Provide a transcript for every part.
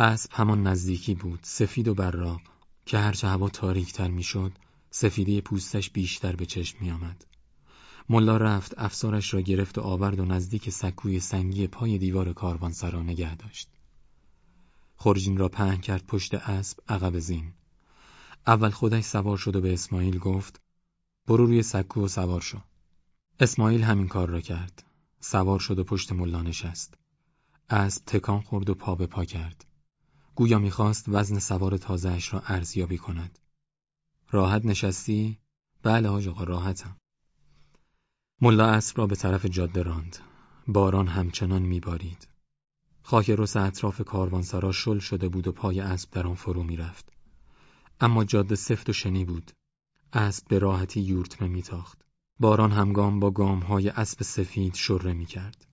اسب همان نزدیکی بود سفید و براق که هرچه هوا تاریکتر می‌شد سفیدی پوستش بیشتر به چشم می آمد. ملا رفت افسارش را گرفت و آورد و نزدیک سکوی سنگی پای دیوار کاروانسرا نگه داشت. خورجین را پهن کرد پشت اسب عقب زین. اول خودش سوار شد و به اسماعیل گفت برو روی سکو و سوار شو. اسماعیل همین کار را کرد. سوار شد و پشت ملا نشست. اسب تکان خورد و پا به پا کرد. گویا می‌خواست وزن سوار تازهش را ارزیابی کند. راحت نشستی؟ بله آج آقا راحتم. ملا اسب را به طرف جاده راند. باران همچنان میبارید. خاک رس اطراف کاروانسرا شل شده بود و پای اسب در آن فرو می‌رفت. اما جاده سفت و شنی بود. اسب به راحتی یورتمه میتاخت. باران همگام با گام های اسب سفید شره می‌کرد.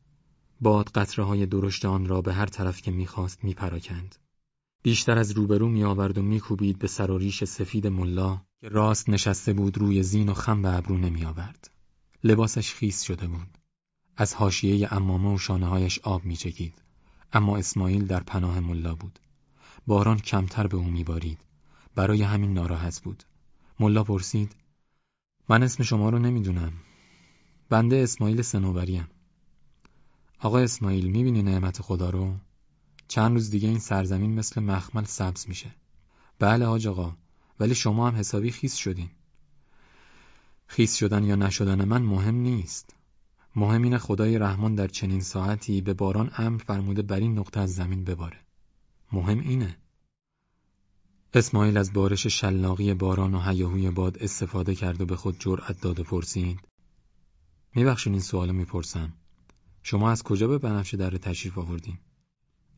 باد قطره های درشت آن را به هر طرف که می‌خواست میپراکند. بیشتر از روبرو می آورد و میکوبید به سر و ریش سفید ملا که راست نشسته بود روی زین و خم به ابرو نمی آورد. لباسش خیس شده بود. از حاشیه امامه و شانه هایش آب می چکید. اما اسماعیل در پناه ملا بود. باران کمتر به او میبارید. برای همین ناراحت بود. ملا پرسید من اسم شما رو نمی‌دونم. بنده اسماعیل سنوبریم. آقا اسماعیل می‌بینی نعمت خدا رو؟ چند روز دیگه این سرزمین مثل مخمل سبز میشه. بله آج آقا ولی شما هم حسابی خیس شدین. خیس شدن یا نشدن من مهم نیست. مهم اینه خدای رحمان در چنین ساعتی به باران امر فرموده بر این نقطه از زمین بباره. مهم اینه. اسماعیل از بارش شلاقی باران و هیاهوی باد استفاده کرد و به خود جرأت داد و پرسید. میبخشین این سوالو می‌پرسم. شما از کجا به بنفشه در تشریف آوردین؟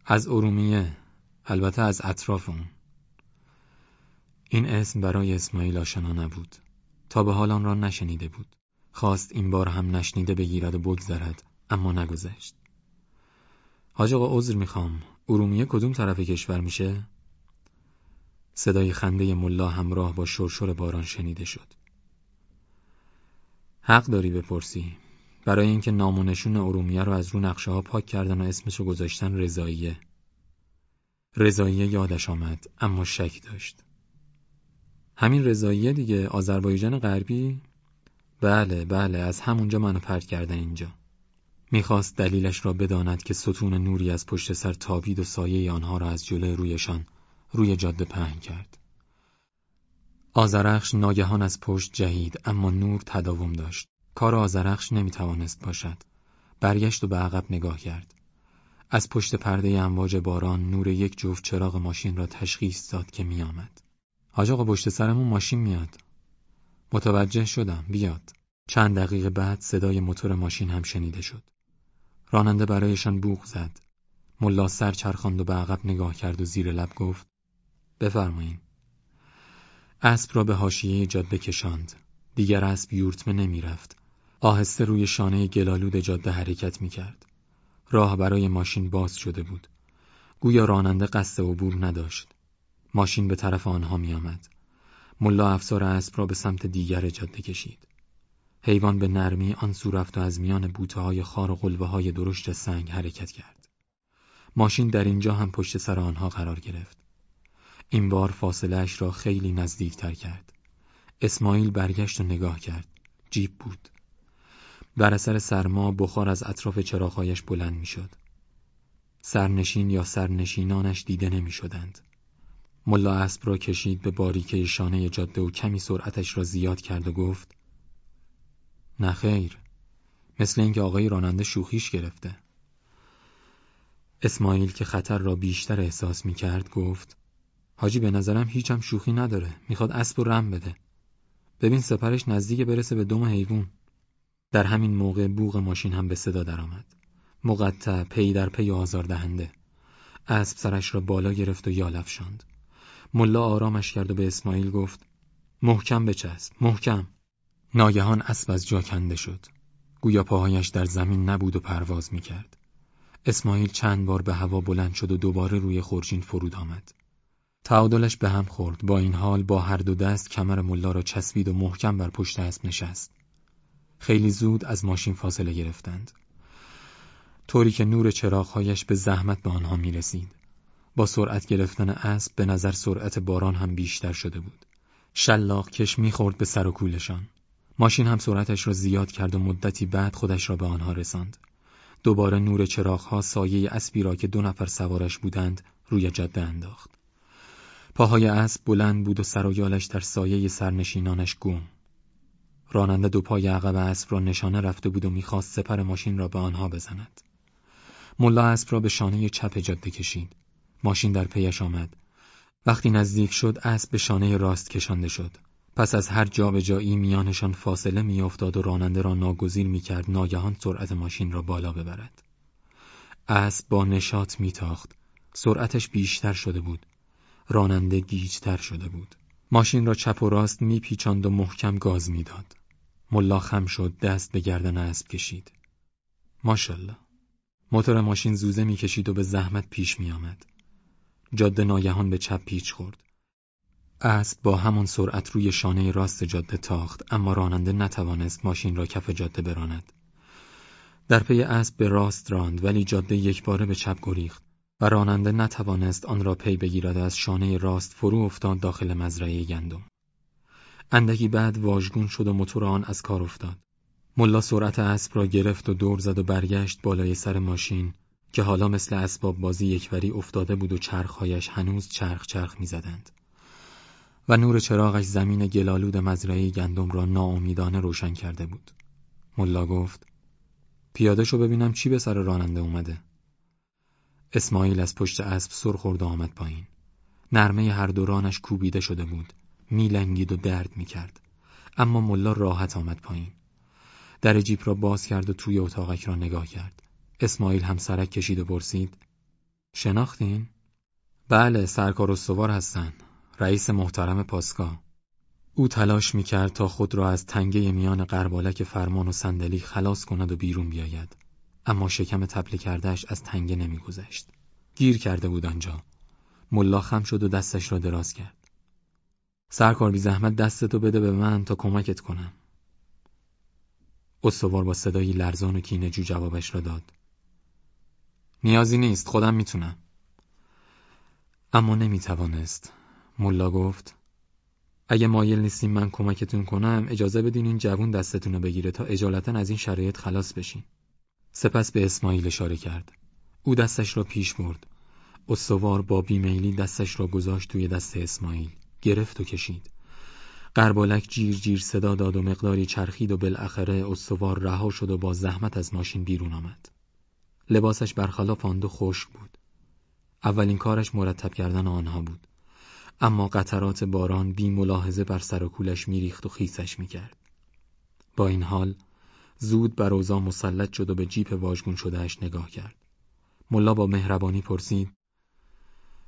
از ارومیه البته از اطراف اون. این اسم برای اسماعیل آشنا نبود. تا به حال آن را نشنیده بود. خواست این بار هم نشنیده بگیرد و بگذرد اما نگذشت. حاج آقا عذر می‌خوام. ارومیه کدوم طرف کشور میشه؟ صدای خنده ملا همراه با شرشر باران شنیده شد. حق داری بپرسی. برای اینکه نام و ارومیه رو از رو نقشه ها پاک کردن و اسمشو گذاشتن رضاییه. رضاییه یادش آمد اما شک داشت. همین رضاییه دیگه آذربایجان غربی؟ بله بله از همونجا منو پرت کردن اینجا. می‌خواست دلیلش را بداند که ستون نوری از پشت سر تابید و سایه آنها را از جلوی رویشان روی جاده پهن کرد. آزرخش ناگهان از پشت جهید اما نور تداوم داشت. کار آزرخش نمی‌توانست باشد. برگشت و به عقب نگاه کرد. از پشت پرده امواج باران نور یک جفت چراغ ماشین را تشخیص داد که میآمد. حاج آقا پشت سرمون ماشین میاد. متوجه شدم بیاد. چند دقیقه بعد صدای موتور ماشین هم شنیده شد. راننده برایشان بوق زد. ملا سر چرخاند و به عقب نگاه کرد و زیر لب گفت بفرمایین. اسب را به حاشیه جاده کشاند. دیگر اسب یورتمه نمی‌رفت. آهسته روی شانه گلالود جاده حرکت می کرد. راه برای ماشین باز شده بود. گویا راننده قصد عبور نداشت. ماشین به طرف آنها می آمد. ملا افسار اسب را به سمت دیگر جاده کشید. حیوان به نرمی آن سو رفت و از میان بوته های خار و قلبه های درشت سنگ حرکت کرد. ماشین در اینجا هم پشت سر آنها قرار گرفت. این بار فاصله را خیلی نزدیک تر کرد. اسماعیل برگشت و نگاه کرد. جیب بود. بر اثر سرما بخار از اطراف چراغهایش بلند می‌شد. سرنشین یا سرنشینانش دیده نمی شدند. ملا اسب را کشید به باریکه شانه جاده و کمی سرعتش را زیاد کرد و گفت نخیر مثل اینکه آقای راننده شوخیش گرفته اسماعیل که خطر را بیشتر احساس می کرد گفت حاجی به نظرم هیچم شوخی نداره می‌خواد اسب و رم بده ببین سپرش نزدیک برسه به دم حیوان در همین موقع بوغ ماشین هم به صدا درآمد. مقطع پی در پی آزار دهنده. اسب سرش را بالا گرفت و یال افشاند. ملا آرامش کرد و به اسماعیل گفت محکم بچسب محکم ناگهان اسب از جا کنده شد گویا پاهایش در زمین نبود و پرواز می کرد. اسماعیل چند بار به هوا بلند شد و دوباره روی خورجین فرود آمد تعادلش به هم خورد با این حال با هر دو دست کمر ملا را چسبید و محکم بر پشت اسب نشست خیلی زود از ماشین فاصله گرفتند. طوری که نور چراغهایش به زحمت به آنها می رسید. با سرعت گرفتن اسب به نظر سرعت باران هم بیشتر شده بود. شلاق کش می‌خورد به سر و کولشان. ماشین هم سرعتش را زیاد کرد و مدتی بعد خودش را به آنها رساند. دوباره نور چراغها سایه اسبی را که دو نفر سوارش بودند روی جاده انداخت. پاهای اسب بلند بود و سر و یالش در سایه سرنشینانش گم. راننده دو پای عقب اسب را نشانه رفته بود و می‌خواست سپر ماشین را به آنها بزند. ملا اسب را به شانه چپ جاده کشید. ماشین در پیش آمد. وقتی نزدیک شد اسب به شانه راست کشانده شد. پس از هر جایی میانشان فاصله میافتاد و راننده را ناگزیر می‌کرد ناگهان سرعت ماشین را بالا ببرد. اسب با نشاط میتاخت. سرعتش بیشتر شده بود. راننده گیجتر شده بود. ماشین را چپ و راست میپیچاند و محکم گاز می‌داد. ملا خم شد دست به گردن اسب کشید. ماشالله. موتور ماشین زوزه می‌کشید و به زحمت پیش میآمد. جاده ناگهان به چپ پیچ خورد. اسب با همان سرعت روی شانه راست جاده تاخت اما راننده نتوانست ماشین را کف جاده براند. در پی اسب به راست راند ولی جاده یک باره به چپ گریخت و راننده نتوانست آن را پی بگیرد و از شانه راست فرو افتاد داخل مزرعه گندم. اندکی بعد واژگون شد و موتور آن از کار افتاد. ملا سرعت اسب را گرفت و دور زد و برگشت بالای سر ماشین که حالا مثل اسباب بازی یکوری افتاده بود و چرخهایش هنوز چرخ چرخ می‌زدند. و نور چراغش زمین گلالود مزرعه گندم را ناامیدانه روشن کرده بود. ملا گفت پیاده شو ببینم چی به سر راننده اومده. اسماعیل از پشت اسب سر خورد و آمد پایین. نرمه هر دورانش کوبیده شده بود. میلنگید و درد می‌کرد. اما ملا راحت آمد پایین. در جیپ را باز کرد و توی اتاقک را نگاه کرد. اسماعیل هم سرک کشید و پرسید شناختین؟ بله سرکار استوار هستن رئیس محترم پاسگاه او تلاش می‌کرد تا خود را از تنگه میان قربالک فرمان و صندلی خلاص کند و بیرون بیاید اما شکم تپله کردهش از تنگه نمیگذشت گیر کرده بود آنجا ملا خم شد و دستش را دراز کرد سرکار بی زحمت دستتو بده به من تا کمکت کنم. استوار با صدایی لرزان و کینجو جوابش را داد. نیازی نیست خودم می‌تونم. اما نمی‌توانست. ملا گفت اگه مایل نیستیم من کمکتون کنم اجازه بدین این جوون دستتون رو بگیره تا اجالتا از این شرایط خلاص بشین. سپس به اسماعیل اشاره کرد. او دستش را پیش برد. استوار با بیمیلی دستش را گذاشت توی دست اسماعیل. گرفت و کشید. قربالک جیر جیر صدا داد و مقداری چرخید و بالاخره استوار رها شد و با زحمت از ماشین بیرون آمد. لباسش برخلاف آن دو خشک بود. اولین کارش مرتب کردن آنها بود. اما قطرات باران بی ملاحظه بر سر و کولش میریخت و خیسش می‌کرد. با این حال زود بر اوضاع مسلط شد و به جیپ واژگون شدهش نگاه کرد. ملا با مهربانی پرسید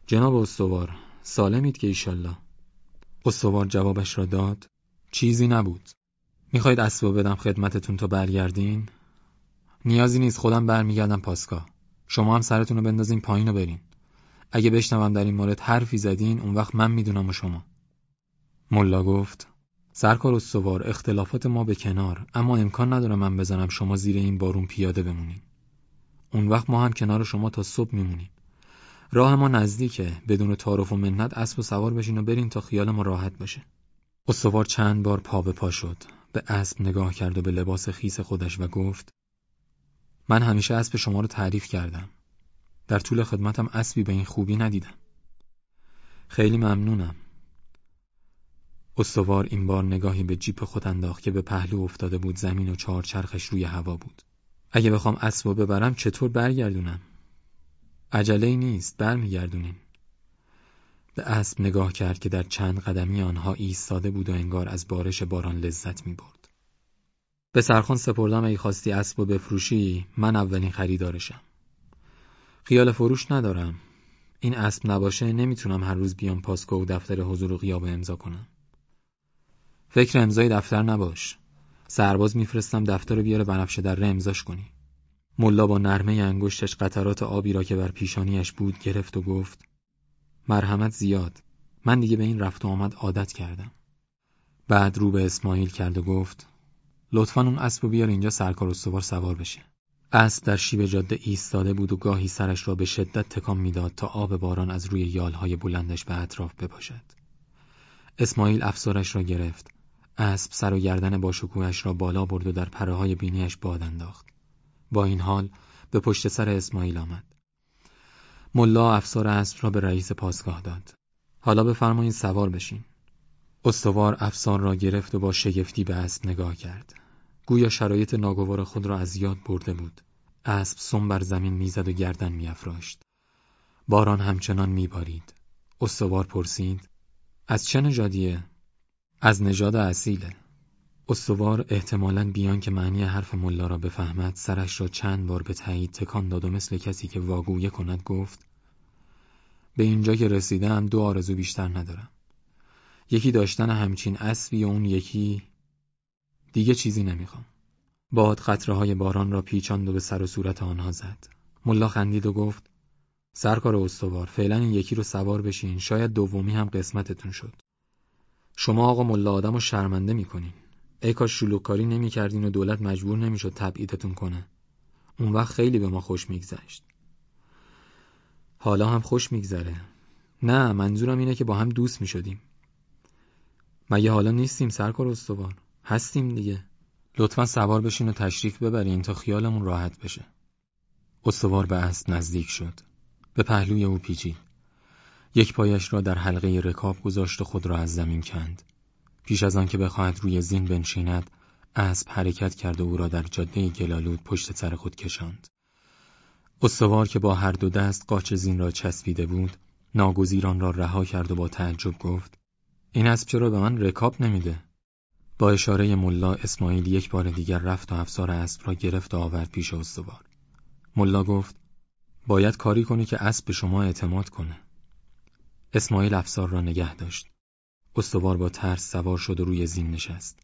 جناب استوار سالمید که ایشالله؟ استوار جوابش را داد. چیزی نبود. می‌خواید اسبا بدم خدمتتون تا برگردین؟ نیازی نیست خودم برمیگردم پاسگاه. شما هم سرتون رو بندازین پایین و برین. اگه بشنوم در این مورد حرفی زدین اون وقت من می‌دونم و شما. ملا گفت سرکار استوار اختلافات ما به کنار اما امکان نداره من بزنم شما زیر این بارون پیاده بمونین. اون وقت ما هم کنار شما تا صبح میمونیم. راه ما نزدیکه. بدون تعارف و منت اسب و سوار بشین و برین تا خیال ما راحت باشه. استوار چند بار پا به پا شد. به اسب نگاه کرد و به لباس خیس خودش و گفت من همیشه اسب شما رو تعریف کردم. در طول خدمتم اسبی به این خوبی ندیدم. خیلی ممنونم. استوار این بار نگاهی به جیپ خود انداخت که به پهلو افتاده بود زمین و چرخش روی هوا بود. اگه بخوام اسب رو ببرم چطور برگردونم؟ عجله نیست برمیگردونیم به اسب نگاه کرد که در چند قدمی آنها ایستاده بود و انگار از بارش باران لذت می برد. به سرخان سپردم ای خواستی اسب و بفروشی من اولین خریدارشم. خیال فروش ندارم. این اسب نباشه نمی‌تونم هر روز بیام پاسگاه و دفتر حضور و غیابه امضا کنم. فکر امضای دفتر نباش. سرباز میفرستم دفتر رو بیاره بنفشه در امضاش کنی. ملا با نرمه انگشتش قطرات آبی را که بر پیشانیش بود گرفت و گفت مرحمت زیاد من دیگه به این رفت و آمد عادت کردم بعد رو به اسماعیل کرد و گفت لطفا اون اسب بیار اینجا سرکار استوار سوار بشه اسب در شیب جاده ایستاده بود و گاهی سرش را به شدت تکان می‌داد تا آب باران از روی یالهای بلندش به اطراف بباشد. اسماعیل افسارش را گرفت. اسب سر و گردن باشکوهش را بالا برد و در پره های بینیش باد انداخت. با این حال به پشت سر اسماعیل آمد. ملا افسار اسب را به رئیس پاسگاه داد. حالا بفرمایید سوار بشین. استوار افسار را گرفت و با شگفتی به اسب نگاه کرد. گویا شرایط ناگوار خود را از یاد برده بود. اسب سم بر زمین می‌زد و گردن میافراشت. باران همچنان میبارید. استوار پرسید: از چه نژادیه؟ از نژاد اصیله. استوار احتمالاً بیان که معنی حرف ملا را بفهمد سرش را چند بار به تایید تکان داد و مثل کسی که واگویه کند گفت به اینجا که رسیدم دو آرزو بیشتر ندارم. یکی داشتن همچین اسبی و اون یکی دیگه چیزی نمی‌خوام. باد قطره های باران را پیچاند و به سر و صورت آنها زد. ملا خندید و گفت سرکار استوار فعلا این یکی رو سوار بشین شاید دومی هم قسمتتون شد. شما آقا ملا آدم رو شرمنده می‌کنین. ای کاش شلوکاری نمی‌کردین و دولت مجبور نمی‌شد تبعیدتون کنه. اون وقت خیلی به ما خوش میگذشت. حالا هم خوش میگذره. نه منظورم اینه که با هم دوست می‌شدیم. مگه حالا نیستیم سرکار استوار؟ هستیم دیگه. لطفا سوار بشین و تشریف ببرین تا خیالمون راحت بشه. استوار به اسب نزدیک شد. به پهلوی او پیچید. یک پایش را در حلقه رکاب گذاشت و خود را از زمین کند. پیش از آنکه بخواهد روی زین بنشیند، اسب حرکت کرد و او را در جاده گلالود پشت سر خود کشاند. استوار که با هر دو دست قاچ زین را چسبیده بود، ناگزیران را رها کرد و با تعجب گفت: این اسب چرا به من رکاب نمیده؟ با اشاره ملا اسماعیل یک بار دیگر رفت و افسار اسب را گرفت و آورد پیش استوار. ملا گفت: باید کاری کنی که اسب به شما اعتماد کنه. اسماعیل افسار را نگه داشت. استوار با ترس سوار شد و روی زین نشست.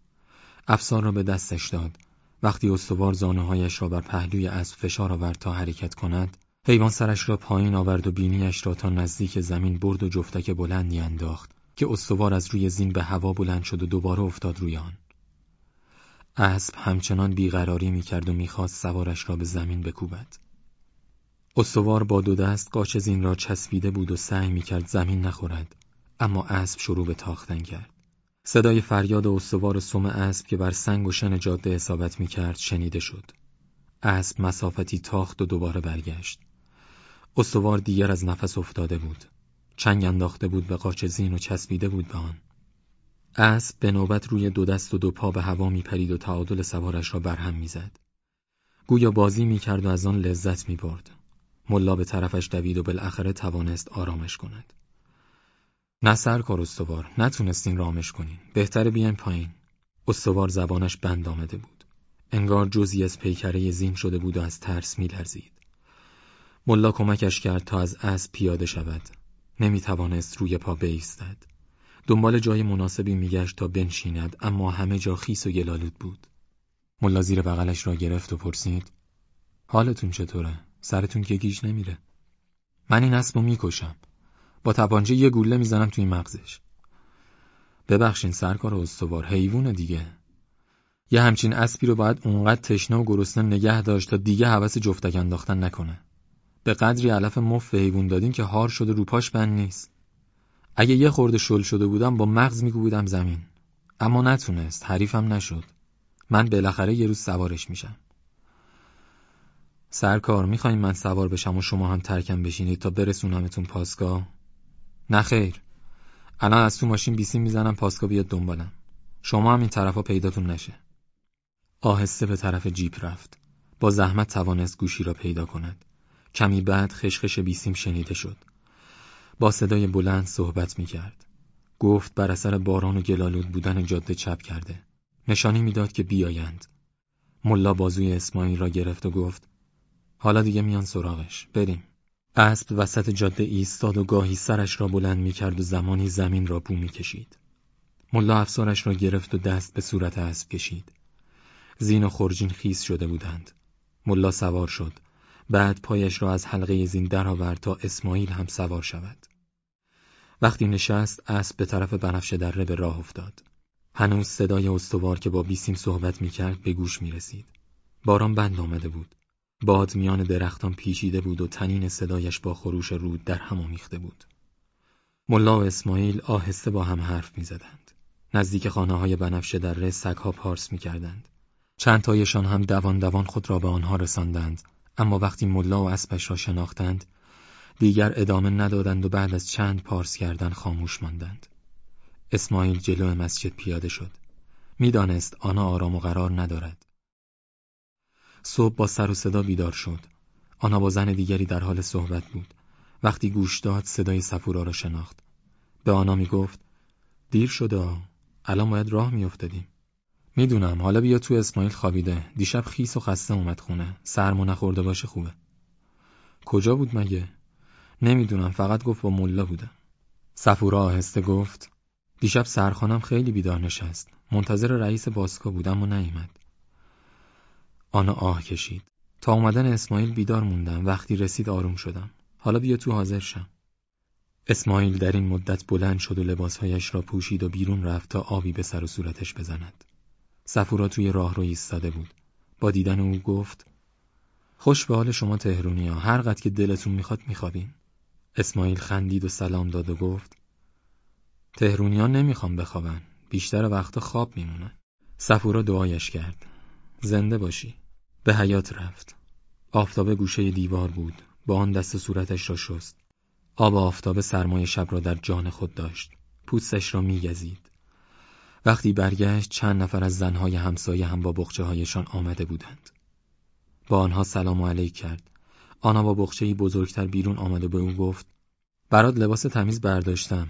افسار را به دستش داد. وقتی استوار زانوهایش را بر پهلوی اسب فشار آورد تا حرکت کند، حیوان سرش را پایین آورد و بینیش را تا نزدیک زمین برد و جفتک بلندی انداخت که استوار از روی زین به هوا بلند شد و دوباره افتاد روی آن. اسب همچنان بیقراری می‌کرد و می‌خواست سوارش را به زمین بکوبد. استوار با دو دست قاچ زین را چسبیده بود و سعی می‌کرد زمین نخورد اما اسب شروع به تاختن کرد. صدای فریاد استوار سم اسب که بر سنگ و شن جاده اصابت می‌کرد شنیده شد. اسب مسافتی تاخت و دوباره برگشت. استوار دیگر از نفس افتاده بود. چنگ انداخته بود به قاچ زین و چسبیده بود به آن. اسب به نوبت روی دو دست و دو پا به هوا میپرید و تعادل سوارش را برهم می‌زد. گویا بازی می‌کرد و از آن لذت می‌برد. ملا به طرفش دوید و بالاخره توانست آرامش کند. نه سرکار استوار نتونستین رامش کنین. بهتره بیاین پایین. استوار زبانش بند آمده بود. انگار جزی از پیکره زین شده بود و از ترس میلرزید. ملا کمکش کرد تا از اسب پیاده شود. نمی توانست روی پا بایستد دنبال جای مناسبی میگشت تا بنشیند اما همه جا خیس و گلالود بود. ملا زیر بغلش را گرفت و پرسید حالتون چطوره؟ سرتون که گیج نمیره. من این اسبو می‌کشم. با تبانجه یه گوله می‌زنم توی مغزش. ببخشین سرکار استوار حیوان دیگه. یه همچین اسبی رو باید اونقدر تشنه و گرسنه نگه داشت تا دیگه حوس جفتک انداختن نکنه. به قدری علف مف حیوان دادین که هار شده رو پاش بند نیست. اگه یه خورده شل شده بودم با مغز میگو زمین. اما نتونست حریفم نشد. من بالاخره یه روز سوارش میشم. سرکار می‌خواین من سوار بشم و شما هم ترکم بشینید تا برسونمتون پاسگاه؟ نه خیر. الان از تو ماشین بیسیم می‌زنم پاسگاه بیاد دنبالم. شما هم این طرفا پیداتون نشه. آهسته به طرف جیپ رفت. با زحمت توانست گوشی را پیدا کند. کمی بعد خشخش بیسیم شنیده شد. با صدای بلند صحبت می‌کرد. گفت بر اثر باران و گلالود بودن جاده چپ کرده. نشانی می‌داد که بیایند. ملا بازوی اسماعیل را گرفت و گفت حالا دیگه میان سراغش. بریم. اسب وسط جاده ایستاد و گاهی سرش را بلند می‌کرد و زمانی زمین را بو می‌کشید. ملا افسارش را گرفت و دست به صورت اسب کشید. زین و خورجین خیس شده بودند. ملا سوار شد. بعد پایش را از حلقه زین درآورد تا اسماعیل هم سوار شود. وقتی نشست اسب به طرف بنفشه دره به راه افتاد. هنوز صدای استوار که با بیسیم صحبت می‌کرد به گوش می‌رسید. باران بند آمده بود. باد میان درختان پیچیده بود و تنین صدایش با خروش رود در هم آمیخته بود. ملا و اسماعیل آهسته با هم حرف می‌زدند. نزدیک خانه های بنفشه در سگها پارس می‌کردند. چند تایشان هم دوان دوان خود را به آنها رساندند اما وقتی ملا و اسبش را شناختند دیگر ادامه ندادند و بعد از چند پارس کردن خاموش ماندند. اسماعیل جلو مسجد پیاده شد. می‌دانست آنها آرام و قرار ندارد. صبح با سر و صدا بیدار شد. آنها با زن دیگری در حال صحبت بود. وقتی گوش داد صدای سفورا را شناخت. به آنها می گفت دیر شده. الان باید راه میافتادیم. می‌دونم. حالا بیا تو اسماعیل خوابیده. دیشب خیس و خسته اومد خونه. سرمو نخورده باشه خوبه. کجا بود مگه؟ نمی‌دونم. فقط گفت با ملا بوده. سفورا آهسته گفت دیشب سرخانم خیلی بیدار نشست. منتظر رئیس باسکو بود اما نیامد آنا آه کشید. تا اومدن اسماعیل بیدار موندم. وقتی رسید آروم شدم. حالا بیا تو حاضر شم. اسماعیل در این مدت بلند شد و لباسهایش را پوشید و بیرون رفت تا آبی به سر و صورتش بزند. سفورا توی راه رو ایستاده بود. با دیدن او گفت خوش به حال شما تهرونی هر قد که دلتون می‌خواد میخوابین. اسماعیل خندید و سلام داد و گفت تهرونیان نمی‌خوام بخوابن. بیشتر وقتا خواب میمونه. سفورا دعایش کرد زنده باشی. به حیات رفت. آفتاب گوشه دیوار بود. با آن دست صورتش را شست. آب آفتاب سرمای شب را در جان خود داشت. پوستش را میگزید. وقتی برگشت چند نفر از زنهای همسایه هم با بخچه هایشان آمده بودند. با آنها سلام و علیک کرد. آنها با بخچهی بزرگتر بیرون آمده به او گفت برات لباس تمیز برداشتم.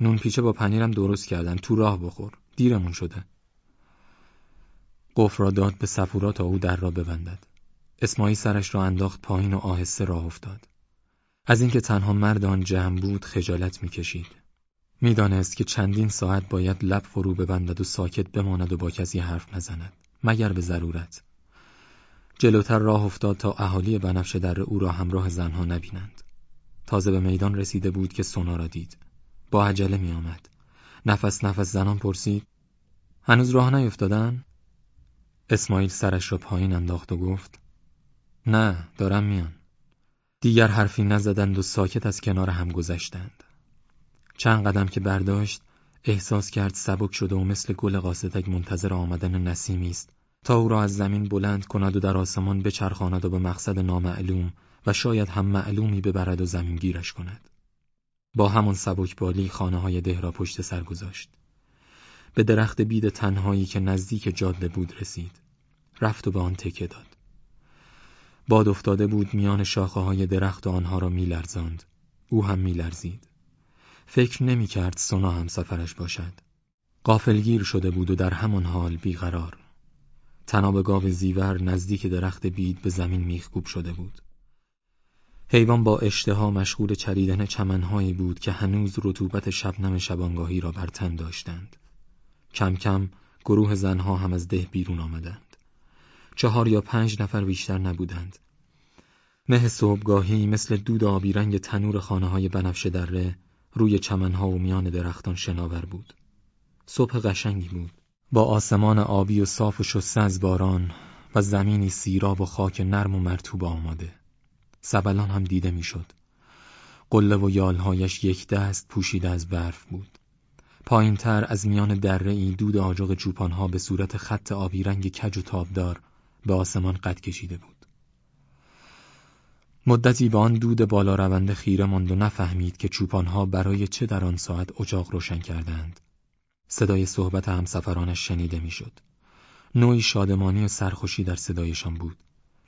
نون پیچه با پنیرم درست کردم تو راه بخور. دیرمون شده. قفل را داد به سفورا تا او در را ببندد. اسماعیل سرش را انداخت پایین و آهسته راه افتاد. از اینکه تنها مرد آن جمع بود خجالت می‌کشید. می‌دانست که چندین ساعت باید لب فرو ببندد و ساکت بماند و با کسی حرف نزند مگر به ضرورت. جلوتر راه افتاد تا اهالی بنفشه در او را همراه زنها نبینند. تازه به میدان رسیده بود که سونا را دید. با عجله می آمد. نفس نفس زنان پرسید هنوز راه نیفتادن؟ اسماعیل سرش را پایین انداخت و گفت نه دارم میان. دیگر حرفی نزدند و ساکت از کنار هم گذشتند. چند قدم که برداشت احساس کرد سبک شده و مثل گل قاصدک منتظر آمدن نسیمی است. تا او را از زمین بلند کند و در آسمان بچرخاند و به مقصد نامعلوم و شاید هم معلومی ببرد و زمین گیرش کند. با همان بالی خانه های ده را پشت سر گذاشت. به درخت بید تنهایی که نزدیک جاده بود رسید. رفت و به آن تکه داد. باد افتاده بود میان شاخه های درخت و آنها را میلرزاند. او هم میلرزید. فکر نمی کرد سونا هم سفرش باشد. قافلگیر شده بود و در همان حال بیقرار. تناب گاو زیور نزدیک درخت بید به زمین میخکوب شده بود. حیوان با اشتها مشغول چریدن چمنهایی بود که هنوز رطوبت شبنم شبانگاهی را بر تن داشتند. کم کم گروه زنها هم از ده بیرون آمدند. چهار یا پنج نفر بیشتر نبودند. مه صبحگاهی مثل دود آبی رنگ تنور خانه های بنفشه دره روی چمنها و میان درختان شناور بود. صبح قشنگی بود. با آسمان آبی و صاف و شسته از باران و زمینی سیراب و خاک نرم و مرتوب آماده. سبلان هم دیده می‌شد. قله و یالهایش یک دست پوشیده از برف بود. پایین تر از میان دره ای دود آجاق چوپانها به صورت خط آبی رنگ کج و تابدار به آسمان قد کشیده بود. مدتی به آن دود بالا رونده خیره ماند و نفهمید که چوپانها برای چه در آن ساعت اجاق روشن کردند. صدای صحبت همسفرانش شنیده می‌شد. نوعی شادمانی و سرخوشی در صدایشان بود.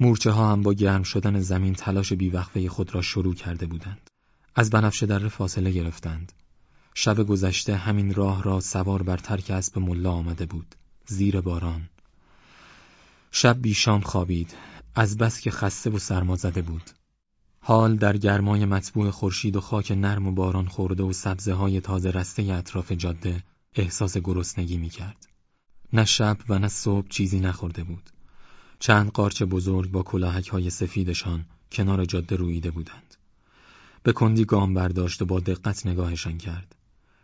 مورچه ها هم با گرم شدن زمین تلاش بیوقفه خود را شروع کرده بودند. از بنفشه در فاصله گرفتند. شب گذشته همین راه را سوار بر ترک اسب ملا آمده بود. زیر باران. شب بیشام خوابید. از بس که خسته و سرما زده بود. حال در گرمای مطبوع خورشید و خاک نرم و باران خورده و سبزه های تازه رسته اطراف جاده احساس گرسنگی می کرد. نه شب و نه صبح چیزی نخورده بود. چند قارچ بزرگ با کلاهک های سفیدشان کنار جاده رویده بودند. به کندی گام برداشت و با دقت نگاهشان کرد.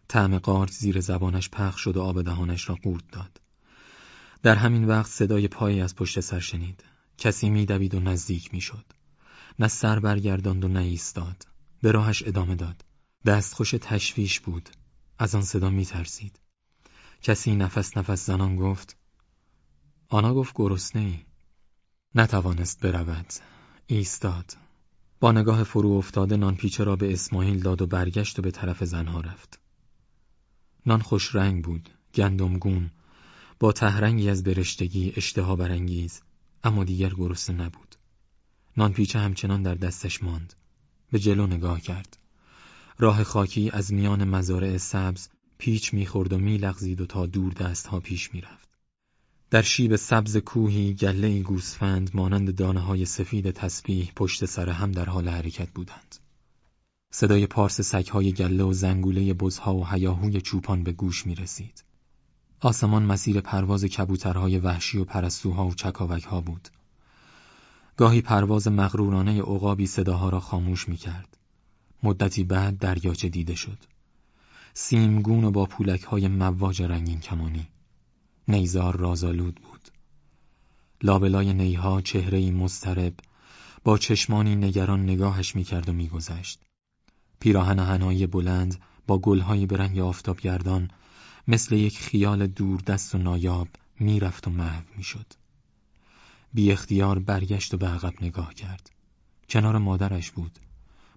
طعم قارچ زیر زبانش پخش شد و آب دهانش را قورت داد. در همین وقت صدای پایی از پشت سر شنید. کسی میدوید و نزدیک می‌شد. نه سر برگرداند و نه ایستاد. به راهش ادامه داد. دستخوش تشویش بود. از آن صدا میترسید. کسی نفس نفس زنان گفت آنا گفت گرسنه ای. نتوانست برود. ایستاد. با نگاه فرو افتاده نان پیچه را به اسماعیل داد و برگشت و به طرف زنها رفت. نان خوش رنگ بود، گندمگون، با تهرنگی از برشتگی اشتها برانگیز، اما دیگر گرسنه نبود. نان پیچه همچنان در دستش ماند. به جلو نگاه کرد. راه خاکی از میان مزارع سبز پیچ می‌خورد و میلغزید و تا دور دستها پیش می‌رفت. در شیب سبز کوهی گله گوسفند مانند دانه های سفید تسبیح پشت سر هم در حال حرکت بودند. صدای پارس سگهای گله و زنگوله بزها و هیاهوی چوپان به گوش می رسید. آسمان مسیر پرواز کبوترهای وحشی و پرستوها و چکاوکها بود. گاهی پرواز مغرورانه عقابی صداها را خاموش می کرد. مدتی بعد دریاچه دیده شد. سیمگون و با پولک های مواج رنگین کمانی. نیزار رازالود بود. لابلای نیها چهره مسترب با چشمانی نگران نگاهش می‌کرد و میگذشت. پیراهن هنایی بلند با گلهایی به رنگ آفتابگردان مثل یک خیال دور دست و نایاب می‌رفت و محو می‌شد. بی اختیار برگشت و به عقب نگاه کرد. کنار مادرش بود.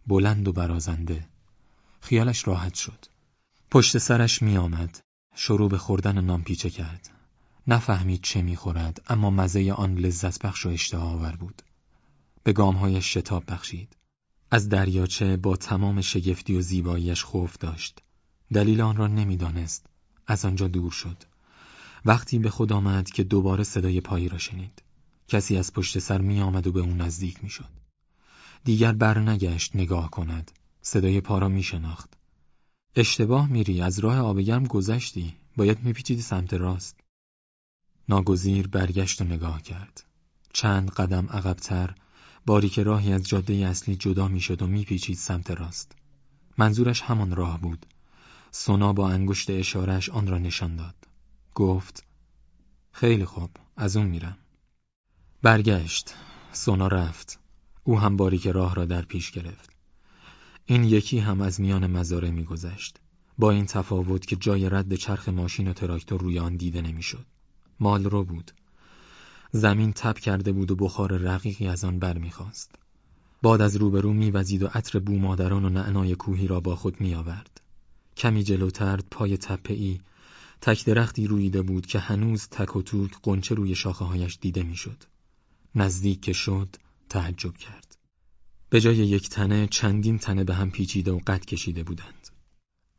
بلند و برازنده. خیالش راحت شد. پشت سرش می آمد. شروع به خوردن نان پیچه کرد. نفهمید چه می‌خورد اما مزه آن لذت بخش و اشتها آور بود. به گامهایش شتاب بخشید. از دریاچه با تمام شگفتی و زیباییش خوف داشت. دلیل آن را نمی‌دانست. از آنجا دور شد. وقتی به خود آمد که دوباره صدای پایی را شنید. کسی از پشت سر می آمد و به اون نزدیک می شد. دیگر برنگشت نگاه کند. صدای پا را می شناخت. اشتباه میری از راه آبگرم گذشتی. باید میپیچیدی سمت راست. ناگزیر برگشت و نگاه کرد. چند قدم عقبتر باری که راهی از جاده اصلی جدا می‌شد و میپیچید سمت راست. منظورش همان راه بود. سونا با انگشت اشارش آن را نشان داد. گفت خیلی خوب از اون میرم. برگشت. سونا رفت. او هم باری که راه را در پیش گرفت. این یکی هم از میان مزاره میگذشت. با این تفاوت که جای رد چرخ ماشین و تراکتور روی آن دیده نمی‌شد. مال رو بود. زمین تب کرده بود و بخار رقیقی از آن بر می‌خواست. باد از روبرو میوزید و عطر بومادران و نعنای کوهی را با خود میآورد. کمی جلوتر پای تپه ای تک درختی رویده بود که هنوز تک و توک قنچه روی شاخه هایش دیده می‌شد. نزدیک که شد تعجب کرد. به جای یک تنه چندین تنه به هم پیچیده و قد کشیده بودند.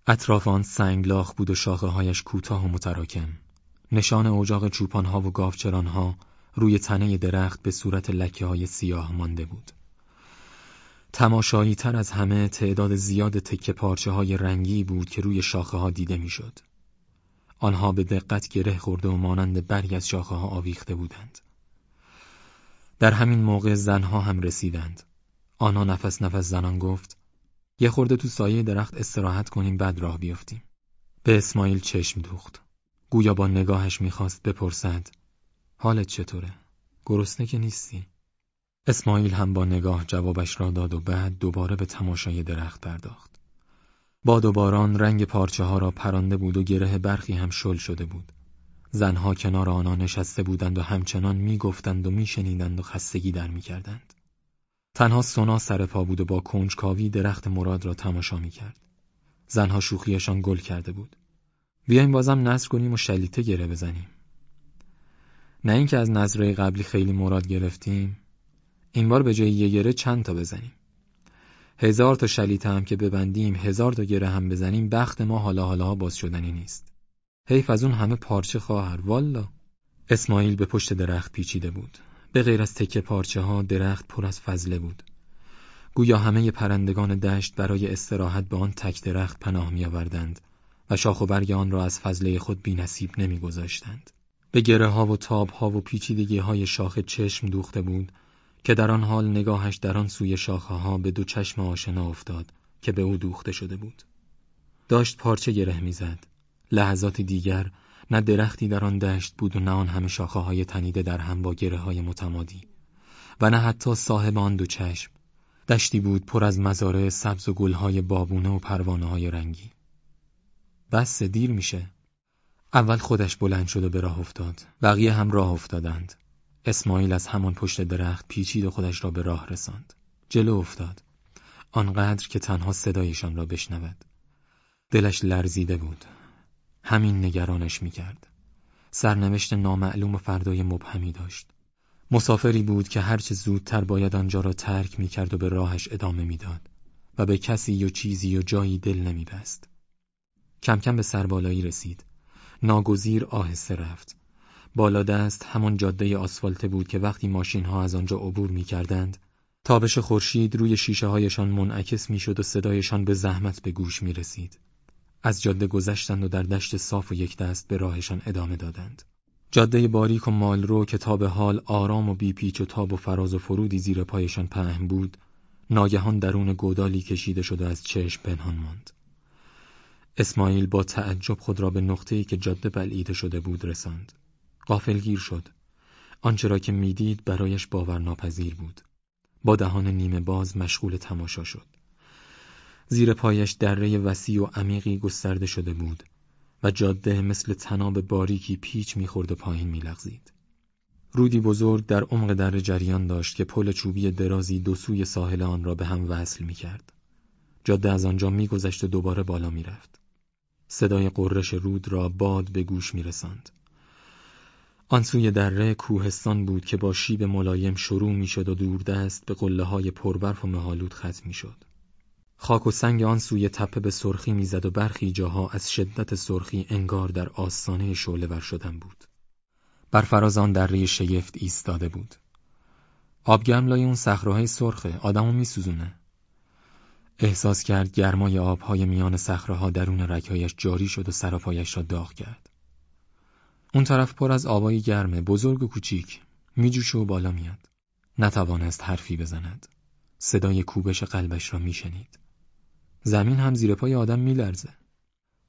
اطراف آن سنگلاخ بود و شاخه هایش کوتاه و متراکم. نشان اجاق چوپانها و گاوچرانها روی تنه درخت به صورت لکه های سیاه مانده بود. تماشایی تر از همه تعداد زیاد تکه پارچه های رنگی بود که روی شاخه ها دیده می‌شد. آنها به دقت گره خورده و مانند برگ از شاخه ها آویخته بودند. در همین موقع زنها هم رسیدند. آنها نفس نفس زنان گفت یه خورده تو سایه درخت استراحت کنیم بعد راه بیافتیم. به اسماعیل چشم دوخت. گویا با نگاهش می‌خواست بپرسد حالت چطوره؟ گرسنه که نیستی؟ اسماعیل هم با نگاه جوابش را داد و بعد دوباره به تماشای درخت پرداخت. باد و باران رنگ پارچه ها را پرانده بود و گره برخی هم شل شده بود. زنها کنار آنها نشسته بودند و همچنان می‌گفتند و میشنیدند و خستگی در می‌کردند. تنها سونا سر پا بود و با کنجکاوی درخت مراد را تماشا می‌کرد. زنها شوخیشان گل کرده بود. بیایم بازم نظر کنیم و شلیته گره بزنیم. نه اینکه از نظرهای قبلی خیلی مراد گرفتیم این بار به جای یه گره چند تا بزنیم. هزار تا شلیته هم که ببندیم هزار تا گره هم بزنیم بخت ما حالا حالا باز شدنی نیست. حیف از اون همه پارچه خواهر. والا. اسماعیل به پشت درخت پیچیده بود. به غیر از تکه پارچه ها درخت پر از فضله بود. گویا همه پرندگان دشت برای استراحت به آن تک درخت پناه می آوردند و شاخ و برگ آن را از فضله خود بی نصیب نمی گذاشتند. به گره ها و تاب ها و پیچیدگی های شاخه چشم دوخته بود که در آن حال نگاهش در آن سوی شاخه ها به دو چشم آشنا افتاد که به او دوخته شده بود. داشت پارچه گره می‌زد. لحظات دیگر نه درختی در آن دشت بود و نه آن همه شاخه های تنیده در هم با گره های متمادی. و نه حتی صاحب آن دو چشم دشتی بود پر از مزارع سبز و گلهای بابونه و پروانه های رنگی بس دیر میشه اول خودش بلند شد و به راه افتاد. بقیه هم راه افتادند. اسماعیل از همان پشت درخت پیچید و خودش را به راه رساند. جلو افتاد. آنقدر که تنها صدایشان را بشنود. دلش لرزیده بود. همین نگرانش می‌کرد. سرنوشت نامعلوم و فردای مبهمی داشت. مسافری بود که هرچه زودتر باید آنجا را ترک می‌کرد و به راهش ادامه می‌داد و به کسی و چیزی و جایی دل نمیبست. کم کم به سربالایی رسید. ناگزیر آهسته رفت بالا دست همان جاده آسفالته بود که وقتی ماشین ها از آنجا عبور می کردند تابش خورشید روی شیشه هایشان منعکس می شد و صدایشان به زحمت به گوش می رسید. از جاده گذشتند و در دشت صاف و یک دست به راهشان ادامه دادند. جاده باریک و مالرو که تا به حال آرام و بیپیچ و تاب و فراز و فرودی زیر پایشان پهن بود ناگهان درون گودالی کشیده شده از چشم پنهان ماند. اسماعیل با تعجب خود را به نقطه‌ای که جاده بلعیده شده بود رساند. غافلگیر شد. آنچه را که می‌دید برایش باورناپذیر بود. با دهان نیمه باز مشغول تماشا شد. زیر پایش دره وسیع و عمیقی گسترده شده بود و جاده مثل تناب باریکی پیچ می‌خورد و پایین میلغزید. رودی بزرگ در عمق دره جریان داشت که پل چوبی درازی دو سوی ساحل آن را به هم وصل می‌کرد. جاده از آنجا میگذشت و دوباره بالا می‌رفت. صدای قررش رود را باد به گوش میرساند. آن سوی دره کوهستان بود که با شیب ملایم شروع می‌شد و دوردست به قله های پربرف و مهالود ختم می‌شد. خاک و سنگ آن سوی تپه به سرخی می‌زد و برخی جاها از شدت سرخی انگار در آستانه شعله ور شدن بود. بر فراز آن دره شگفت ایستاده بود. آبگرم لای اون سرخه آدمو میسوزونه. احساس کرد گرمای آبهای میان صخره‌ها درون رگهایش جاری شد و سراپایش را داغ کرد. اون طرف پر از آبای گرمه بزرگ و کوچیک میجوشه و بالا میاد. نتوانست حرفی بزند. صدای کوبش قلبش را میشنید. زمین هم زیر پای آدم میلرزه.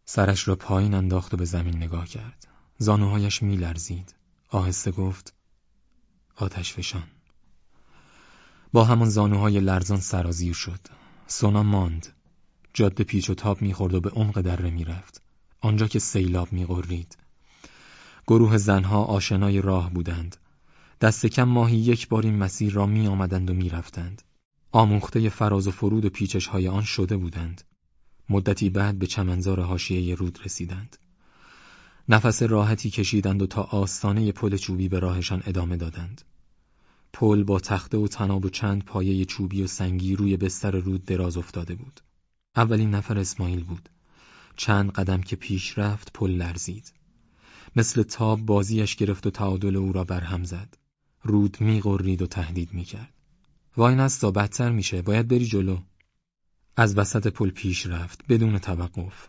سرش را پایین انداخت و به زمین نگاه کرد. زانوهایش میلرزید. آهسته گفت آتش فشان. با همان زانوهای لرزان سرازیر شد. سونا ماند. جاده پیچ و تاب می‌خورد و به عمق دره می‌رفت. آنجا که سیلاب میغرید. گروه زنها آشنای راه بودند. دست کم ماهی یک بار این مسیر را می آمدند و می رفتند. آموخته فراز و فرود و پیچش های آن شده بودند. مدتی بعد به چمنزار حاشیه رود رسیدند. نفس راحتی کشیدند و تا آستانه پل چوبی به راهشان ادامه دادند. پل با تخته و تناب و چند پایه چوبی و سنگی روی بستر رود دراز افتاده بود. اولین نفر اسماعیل بود. چند قدم که پیش رفت پل لرزید. مثل تاب بازیش گرفت و تعادل او را برهم زد. رود میغرید و تهدید می‌کرد. وای نستا بدتر میشه باید بری جلو. از وسط پل پیش رفت بدون توقف.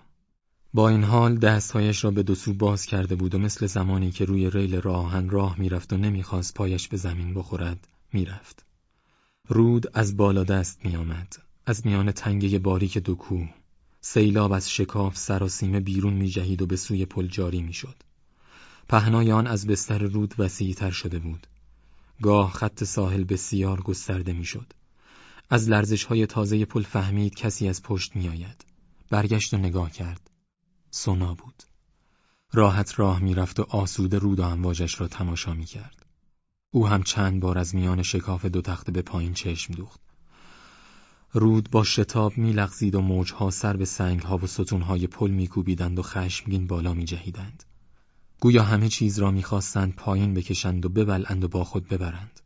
با این حال دستهایش را به دو سو باز کرده بود و مثل زمانی که روی ریل راهن راه می‌رفت و نمی‌خواست پایش به زمین بخورد می‌رفت. رود از بالا دست میآمد. از میان تنگه باریک دو کوه. سیلاب از شکاف سراسیمه بیرون میجهید و به سوی پل جاری می‌شد. پهنای آن از بستر رود وسیعتر شده بود. گاه خط ساحل بسیار گسترده می‌شد. از لرزش های تازه پل فهمید کسی از پشت میآید. برگشت و نگاه کرد. سونا بود. راحت راه می‌رفت و آسوده رود و امواجش را تماشا می‌کرد. او هم چند بار از میان شکاف دو تخته به پایین چشم دوخت. رود با شتاب میلغزید و موجها سر به سنگها و ستونهای پل میکوبیدند و خشمگین بالا میجهیدند. گویا همه چیز را می‌خواستند پایین بکشند و ببلند و با خود ببرند.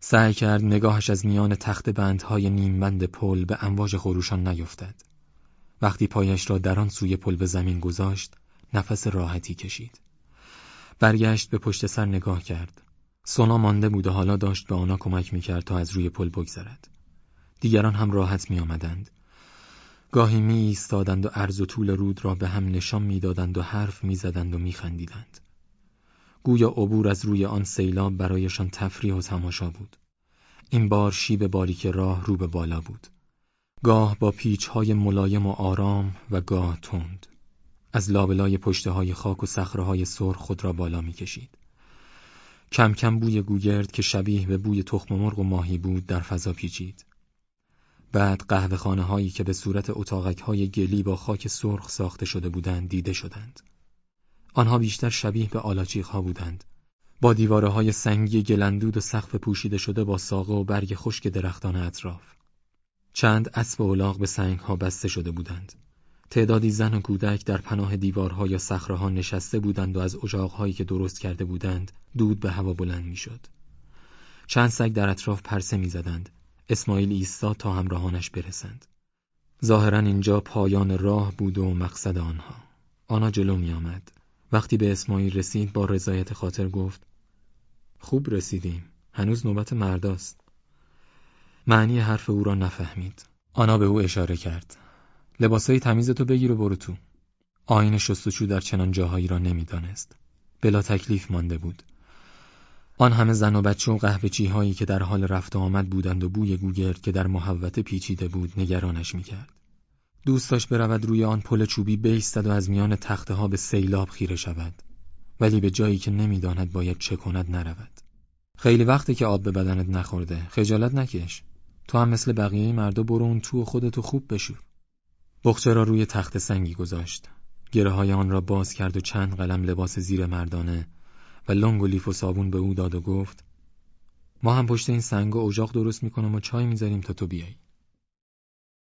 سعی کرد نگاهش از میان تخت بندهای نیمبند پل به امواج خروشان نیفتد. وقتی پایش را در آن سوی پل به زمین گذاشت، نفس راحتی کشید. برگشت به پشت سر نگاه کرد. سونا مانده بود و حالا داشت به آنها کمک می‌کرد تا از روی پل بگذرد. دیگران هم راحت می آمدند. گاهی می ایستادند و عرض و طول رود را به هم نشان می‌دادند و حرف می‌زدند و میخندیدند. گویا عبور از روی آن سیلاب برایشان تفریح و تماشا بود. این بار شیب باریک راه رو به بالا بود. گاه با پیچهای ملایم و آرام و گاه تند. از لابلای پشته های خاک و های سرخ خود را بالا می‌کشید. کم کم بوی گوگرد که شبیه به بوی تخم مرغ و ماهی بود در فضا پیچید. بعد قهوه خانه هایی که به صورت اتاقک های گلی با خاک سرخ ساخته شده بودند دیده شدند. آنها بیشتر شبیه به آلاچیق ها بودند. با دیواره های سنگی گلندود و سقف پوشیده شده با ساقه و برگ خشک درختان اطراف. چند اسب و الاغ به سنگ ها بسته شده بودند. تعدادی زن و کودک در پناه دیوارها یا صخره‌ها نشسته بودند و از اجاقهایی که درست کرده بودند دود به هوا بلند می‌شد. چند سگ در اطراف پرسه می‌زدند. اسماعیل ایستاد تا همراهانش برسند. ظاهرا اینجا پایان راه بود و مقصد آنها. آنها جلو می آمد. وقتی به اسماعیل رسید با رضایت خاطر گفت خوب رسیدیم. هنوز نوبت مرداست. معنی حرف او را نفهمید. آنا به او اشاره کرد. لباسای تمیزتو بگیر و برو تو. آین شستشو در چنان جاهایی را نمی‌دانست. بلا تکلیف مانده بود. آن همه زن و بچه و قهوه‌چی هایی که در حال رفت آمد بودند و بوی گوگرد که در محوته پیچیده بود نگرانش می‌کرد. دوست داشت برود روی آن پل چوبی بیستد و از میان تخته ها به سیلاب خیره شود. ولی به جایی که نمی‌داند باید چه کند نرود. خیلی وقته که آب به بدنت نخورده. خجالت نکش. تو هم مثل بقیه مردا برو اون تو و خودتو خوب بشور. بخچه را روی تخت سنگی گذاشت. گره های آن را باز کرد و چند قلم لباس زیر مردانه و لنگ و لیف و صابون به او داد و گفت ما هم پشت این سنگ و اجاق درست می‌کنم و چای می‌ذاریم تا تو بیایی.